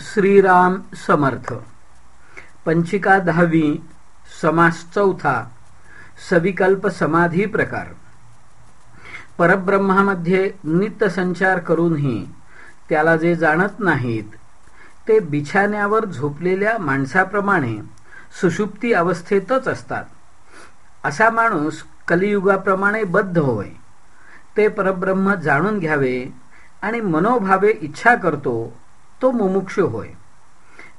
श्रीराम समर्थ. पंचिका दहावी समास चौथा सविकल्प समाधी प्रकार. परब्रह्मामध्ये नित्य संचार करूनही त्याला जे जाणत नाहीत ते बिछाण्यावर झोपलेल्या माणसाप्रमाणे सुषुप्ती अवस्थेतच असतात. असा माणूस कलियुगाप्रमाणे बद्ध होय. ते परब्रह्म जाणून घ्यावे आणि मनोभावे इच्छा करतो तो मुमुक्ष होय.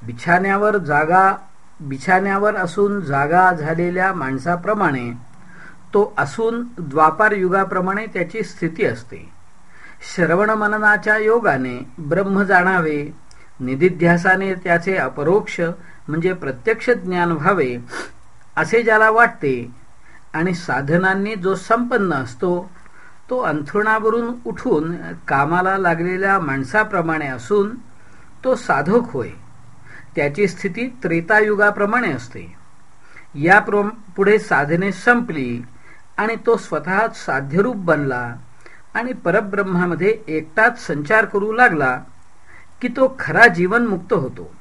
बिछाण्यावर जागा बिछाण्यावर असून जागा झालेल्या माणसाप्रमाणे तो असून द्वापार युगाप्रमाणे त्याची स्थिती असते. श्रवण मननाच्या योगाने ब्रह्म जाणावे निधिध्यासाने त्याचे अपरोक्ष म्हणजे प्रत्यक्ष ज्ञान व्हावे असे ज्याला वाटते आणि साधनांनी जो संपन्न असतो तो अंथरुणावरून उठून कामाला लागलेल्या माणसाप्रमाणे असून तो साधक होय. त्याची स्थिती त्रेतायुगाप्रमाणे असते. या पुढे साधने संपली आणि तो स्वतः साध्यरूप बनला आणि परब्रह्मामध्ये एकटाच संचार करू लागला की तो खरा जीवनमुक्त होतो.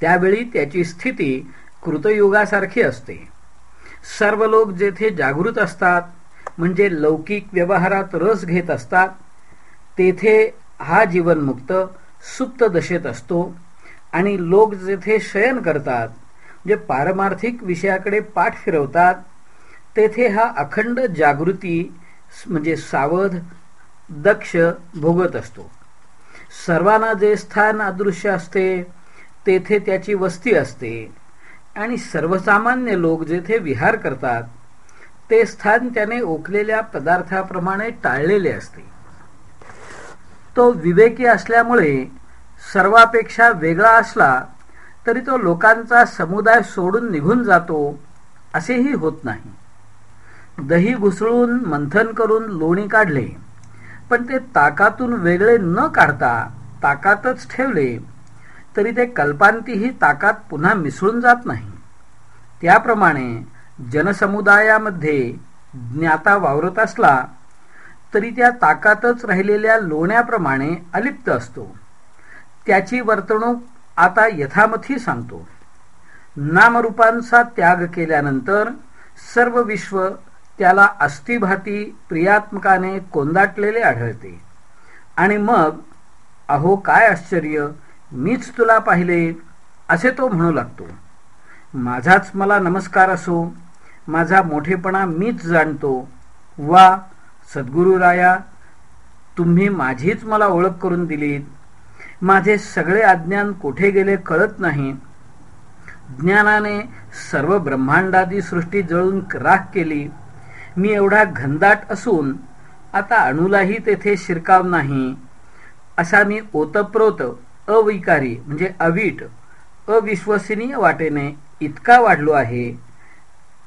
त्यावेळी त्याची स्थिती कृतयुगासारखी असते. सर्व लोक जेथे जागृत असतात म्हणजे लौकिक व्यवहारात रस घेत असतात तेथे हा जीवनमुक्त सुप्त दशेत असतो आणि लोक जेथे शयन करतात जे पारमार्थिक विषयाकडे पाठ फिरवतात तेथे हा अखंड जागृती म्हणजे सावध दक्ष भोगत असतो. सर्वांना जे स्थान अदृश्य असते तेथे त्याची वस्ती असते. आणि सर्वसामान्य लोक जेथे विहार करतात ते स्थान त्याने ओकलेल्या पदार्थाप्रमाणे टाळलेले असते. तो विवेकी असल्यामुळे सर्वापेक्षा वेगळा असला तरी तो लोकांचा समुदाय सोडून निघून जातो असेही होत नाही. दही घुसळून मंथन करून लोणी काढले पण ते ताकातून वेगळे न काढता ताकातच ठेवले तरी ते कल्पांतीही ताकात पुन्हा मिसळून जात नाही. त्याप्रमाणे जनसमुदायामध्ये ज्ञाता वावरत असला तरी त्या ताकातच राहिलेल्या लोण्याप्रमाणे अलिप्त असतो. त्याची वर्तणूक आता यथामथी सांगतो. नामरूपांचा त्याग केल्यानंतर सर्व विश्व त्याला अस्थिभाती प्रियात्मकाने कोंदाटलेले आढळते. आणि मग अहो काय आश्चर्य! मीच तुला पाहिले असे तो म्हणू लागतो. माझाच मला नमस्कार असो माझा मोठेपणा मीच जाणतो. वा सद्गुरुराया तुम्ही माझीच मला ओळख करून दिलीत. माझे सगळे अज्ञान कुठे गेले कळत नाही. ज्ञानाने सर्व ब्रह्मांडादी सृष्टी जळून राख केली. मी एवढा घनदाट असून आता अणुलाही तेथे शिरकाव नाही. असा मी ओतप्रोत अविकारी म्हणजे अवीट अविश्वसनीय वाटेने इतका वाढलो आहे.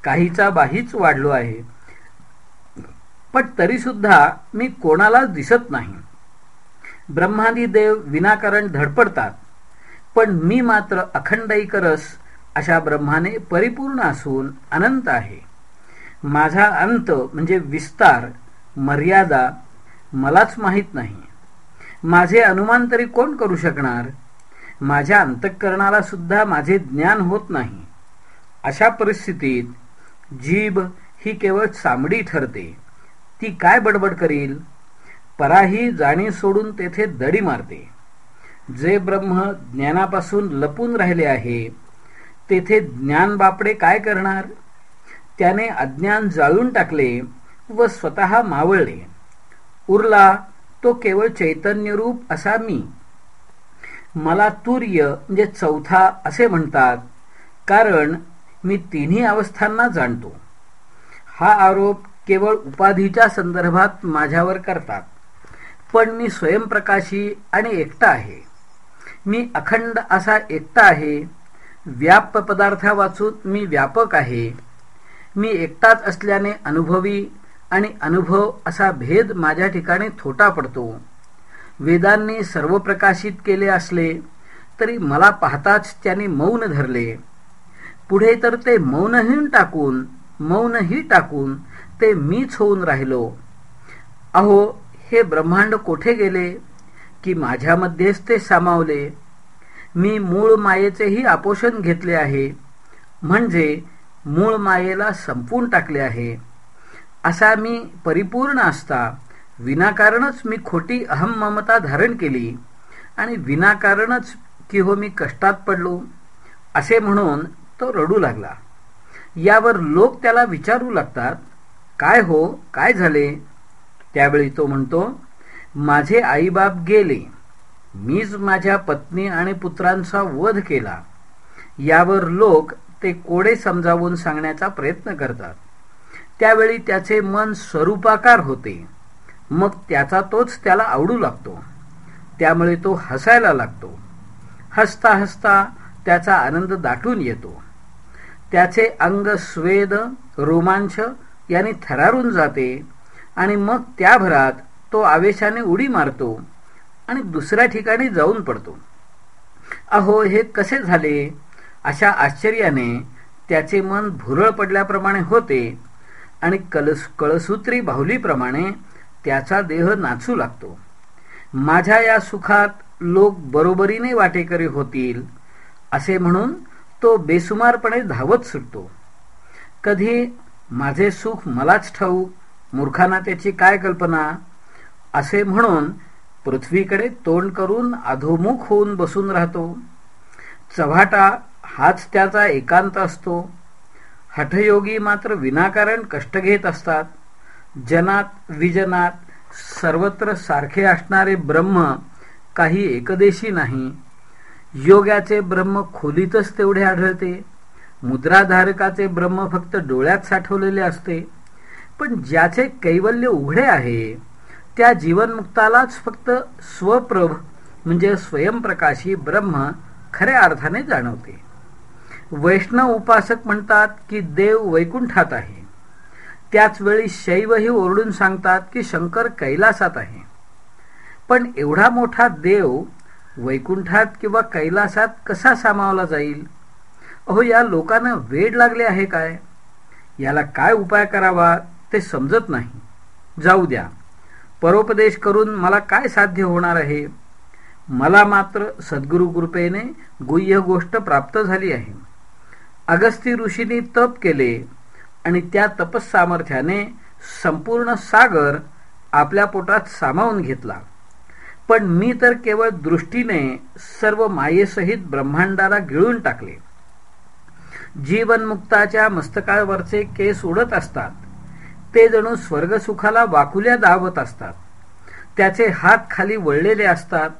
काहीचा बाहीच वाढलो आहे. पण तरीसुद्धा मी कोणालाच दिसत नाही. ब्रह्मादी देव विनाकारण धडपडतात. पण मी मात्र अखंडईकरस अशा ब्रह्माने परिपूर्ण असून अनंत आहे. माझा अंत म्हणजे विस्तार मर्यादा मलाच माहीत नाही. माझे अनुमान तरी कोण करू शकणार? माझ्या अंतःकरणाला सुद्धा माझे ज्ञान होत नाही. अशा परिस्थितीत जीभ ही केवळ चामडी ठरते. ती काय बडबड करील? पराही जाणी सोडून तेथे दडी मारते. जे ब्रह्म ज्ञानापासून लपून राहिले आहे तेथे ज्ञान बापडे काय करणार? त्याने अज्ञान जाळून टाकले व स्वतः मावळले. उरला तो केवळ चैतन्यरूप असा मी. मला तूर्य म्हणजे चौथा असे म्हणतात कारण मी तिन्ही अवस्थांना जाणतो. हा आरोप केवळ उपाधीच्या संदर्भात माझ्यावर करतात. पण मी स्वयंप्रकाशी आणि एकटा आहे. मी अखंड असा एकटा आहे. व्याप पदार्था वाचून मी व्यापक आहे. मी एकटाच असल्याने अनुभवी आणि अनुभव असा भेद माझ्या ठिकाणी थोटा पडतो. वेदांनी सर्व प्रकाशित केले असले तरी मला पाहताच त्यांनी मौन धरले. पुढे तर ते मौनही टाकून मौनही टाकून ते मीच होऊन राहिलो. अहो हे ब्रह्मांड कोठे गेले? की माझ्यामध्येच ते सामावले. मी मूळ मायेचेही आपोषण घेतले आहे. म्हणजे मूळ मायेला संपून टाकले आहे. असा मी परिपूर्ण असता. विनाकारणच मी खोटी अहममता धारण केली. आणि विनाकारणच की हो मी कष्टात पडलो? असे म्हणून तो रडू लागला. यावर लोक त्याला विचारू लागतात काय हो? काय झाले? त्यावेळी तो म्हणतो माझे आईबाप गेले. मीच माझ्या पत्नी आणि पुत्रांचा वध केला. यावर लोक ते कोडे समजावून सांगण्याचा प्रयत्न करतात. त्यावेळी त्याचे मन स्वरूपाकार होते. मग त्याचा तोच त्याला आवडू लागतो. त्यामुळे तो हसायला लागतो. हसता हसता त्याचा आनंद दाटून येतो. त्याचे अंग स्वेद रोमांच याने थरारून जाते. आणि मग त्या भरात तो आवेशाने उडी मारतो आणि दुसऱ्या ठिकाणी जाऊन पडतो. अहो हे कसे झाले? अशा आश्चर्याने त्याचे मन भुरळ पडल्याप्रमाणे होते आणि कलस कळसूत्री बाहुलीप्रमाणे त्याचा देह नाचू लागतो. माझ्या या सुखात लोक बरोबरीने वाटेकरी होतील असे म्हणून तो बेसुमारपणे धावत सुटतो. कधी माझे सुख मलाच ठाऊ मूर्खांना त्याची काय कल्पना? असे म्हणून पृथ्वीकडे तोंड करून अधोमुख होऊन बसून राहतो. चव्हाटा हाच त्याचा एकांत असतो. हठयोगी मात्र विनाकारण कष्ट घेत असतात. जनात विजनात सर्वत्र सारखे असणारे ब्रह्म काही एकदेशी नाही. योगाचे ब्रह्म खोलीतच तेवढे आढळते. मुद्राधारकाचे ब्रह्म फक्त डोळ्यात साठवलेले असते. पण ज्याचे कैवल्य उघडे आहे त्या जीवनमुक्तालाच फक्त स्वप्रभ म्हणजे स्वयंप्रकाशी ब्रह्म खऱ्या अर्थाने जाणवते. वैष्णव उपासक म्हणतात की देव वैकुंठात आहे. त्याच वेळी शैवही ओरडून सांगतात की शंकर कैलासात आहे. पण एवढा मोठा देव वैकुंठात किंवा कैलासात कसा सामावला जाईल? अहो या लोकांना वेड लागले आहे काय? याला काय उपाय करावा? ते समजत नाही. जाऊ द्या. परोपदेश करून मला काय साध्य होणार आहे? मला मात्र सद्गुरु कृपेने गुह्य गोष्ट प्राप्त झाली आहे. अगस्ती ऋषींनी तप केले आणि त्या तपसामर्थ्याने संपूर्ण सागर आपल्या पोटात सामावून घेतला. पण मी तर केवळ दृष्टीने सर्व मायेसहित ब्रह्मांडाला गिळून टाकले. जीवनमुक्ताच्या मस्तकावरचे केस उडत असतात. ते जणू स्वर्गसुखाला वाकुल्या दावत असतात. त्याचे हात खाली वळलेले असतात.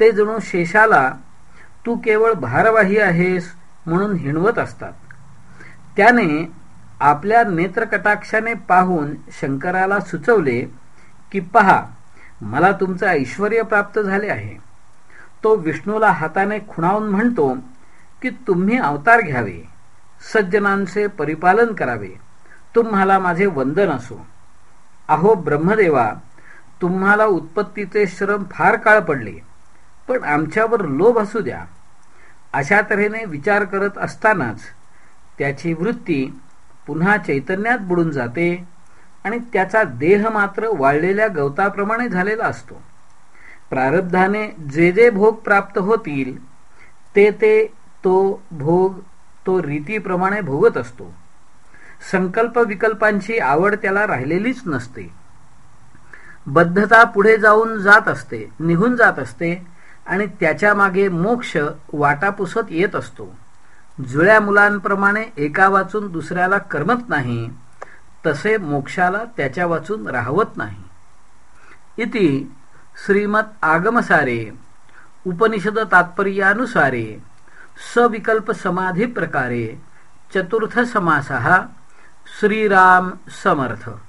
ते जणू शेषाला तू केवळ भारवाही आहेस म्हणून हिणवत असतात. त्याने आपल्या नेत्रकटाक्षाने पाहून शंकराला सुचवले की पहा मला तुमचं ऐश्वर प्राप्त झाले आहे. तो विष्णूला हाताने खुणावून म्हणतो की तुम्ही अवतार घ्यावे सज्जनांचे परिपालन करावे. तुम्हाला माझे वंदन असो. अहो ब्रह्मदेवा तुम्हाला उत्पत्तीचे श्रम फार काळ पडले पण आमच्यावर लोभ असू द्या. अशा तऱ्हेने विचार करत असतानाच त्याची वृत्ती पुन्हा चैतन्यात बुडून जाते आणि त्याचा देह मात्र वाळलेल्या गवताप्रमाणे झालेला असतो. प्रारब्धाने जे जे भोग प्राप्त होतील ते ते तो भोग तो रीतीप्रमाणे भोगत असतो. संकल्प विकल्पांची आवड त्याला राहिलेलीच नसते. बद्धता पुढे जाऊन जात असते निघून जात असते आणि त्याच्यामागे मोक्ष वाटापुसत येत असतो. जुळ्या मुलांप्रमाणे एका वाचून दुसऱ्याला करमत नाही तसे मोक्षाला त्याच्या वाचून राहवत नाही. इति श्रीमत आगमसारे उपनिषद तात्पर्यानुसारे सविकल्प समाधी प्रकारे चतुर्थ समासहा श्रीराम समर्थ.